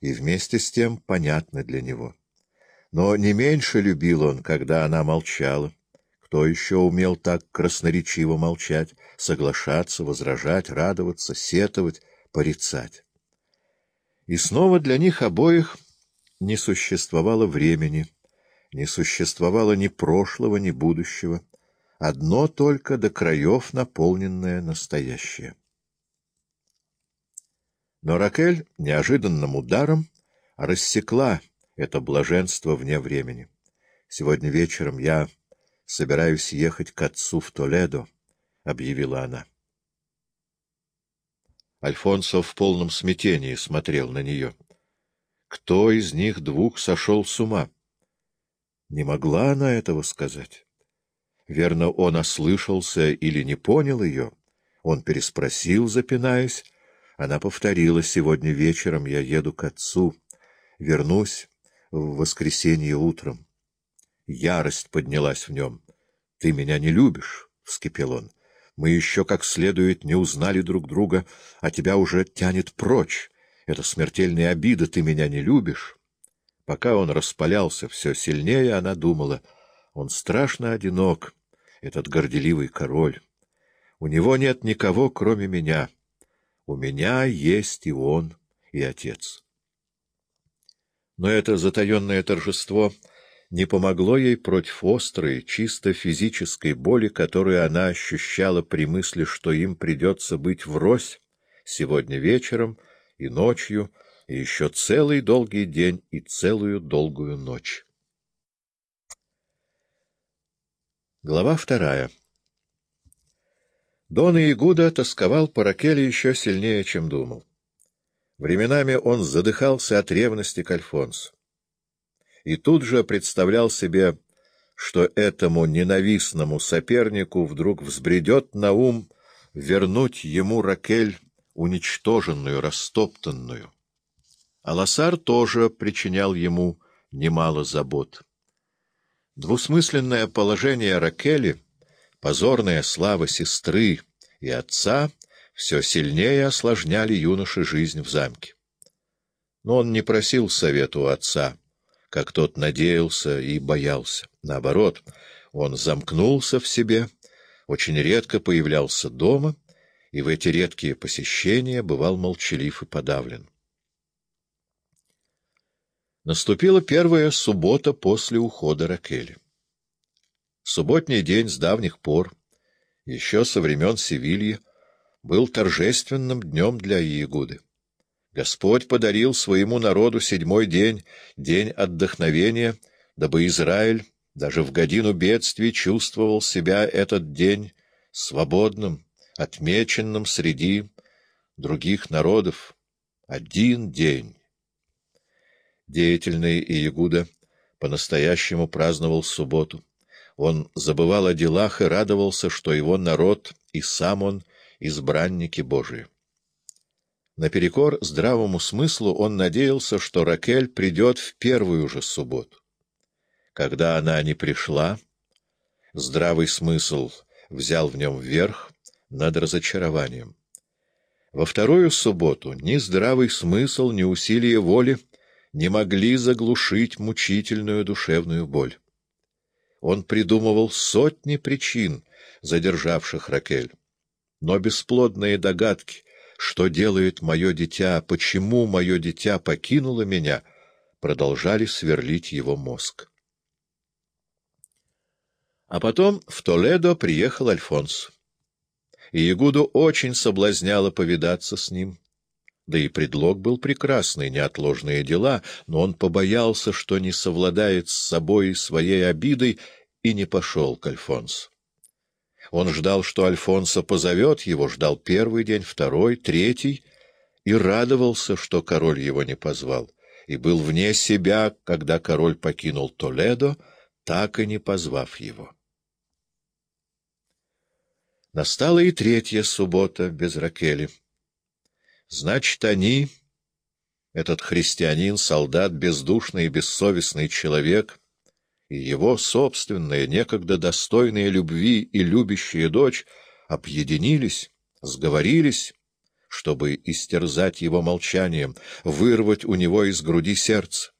и вместе с тем понятны для него. Но не меньше любил он, когда она молчала. Кто еще умел так красноречиво молчать, соглашаться, возражать, радоваться, сетовать, порицать? И снова для них обоих не существовало времени, не существовало ни прошлого, ни будущего, одно только до краев наполненное настоящее. Но Ракель неожиданным ударом рассекла это блаженство вне времени. «Сегодня вечером я собираюсь ехать к отцу в Толедо», — объявила она. Альфонсо в полном смятении смотрел на нее. Кто из них двух сошел с ума? Не могла она этого сказать. Верно, он ослышался или не понял ее. Он переспросил, запинаясь, она повторила, сегодня вечером я еду к отцу, вернусь в воскресенье утром. Ярость поднялась в нем. — Ты меня не любишь, — вскипел он. — Мы еще как следует не узнали друг друга, а тебя уже тянет прочь. Это смертельная обида, ты меня не любишь. Пока он распалялся все сильнее, она думала, он страшно одинок, этот горделивый король. У него нет никого, кроме меня. У меня есть и он, и отец. Но это затаенное торжество не помогло ей против острой, чисто физической боли, которую она ощущала при мысли, что им придется быть врозь сегодня вечером и ночью, и еще целый долгий день и целую долгую ночь. Глава вторая Дон Игуда тосковал по Ракеле еще сильнее, чем думал. Временами он задыхался от ревности к Альфонсу. И тут же представлял себе, что этому ненавистному сопернику вдруг взбредет на ум вернуть ему Ракель уничтоженную, растоптанную. А Лассар тоже причинял ему немало забот. Двусмысленное положение Ракели — позорная слава сестры и отца все сильнее осложняли юноше жизнь в замке. Но он не просил совету отца, как тот надеялся и боялся. Наоборот, он замкнулся в себе, очень редко появлялся дома, и в эти редкие посещения бывал молчалив и подавлен. Наступила первая суббота после ухода Ракели. Субботний день с давних пор, еще со времен Севильи, был торжественным днем для Иегуды. Господь подарил своему народу седьмой день, день отдохновения, дабы Израиль даже в годину бедствий чувствовал себя этот день свободным, отмеченным среди других народов. Один день. Деятельный Иегуда по-настоящему праздновал субботу. Он забывал о делах и радовался, что его народ и сам он — избранники Божии. Наперекор здравому смыслу он надеялся, что Ракель придет в первую же субботу. Когда она не пришла, здравый смысл взял в нем верх над разочарованием. Во вторую субботу ни здравый смысл, ни усилие воли не могли заглушить мучительную душевную боль. Он придумывал сотни причин, задержавших Ракель. Но бесплодные догадки, что делает мое дитя, почему мое дитя покинуло меня, продолжали сверлить его мозг. А потом в Толедо приехал Альфонс. И Ягуду очень соблазняло повидаться с ним. Да и предлог был прекрасный, неотложные дела, но он побоялся, что не совладает с собой своей обидой, и не пошел к Альфонсу. Он ждал, что Альфонсо позовет его, ждал первый день, второй, третий, и радовался, что король его не позвал, и был вне себя, когда король покинул Толедо, так и не позвав его. Настала и третья суббота без Ракели. Значит, они, этот христианин, солдат, бездушный и бессовестный человек, и его собственная, некогда достойная любви и любящая дочь объединились, сговорились, чтобы истерзать его молчанием, вырвать у него из груди сердце.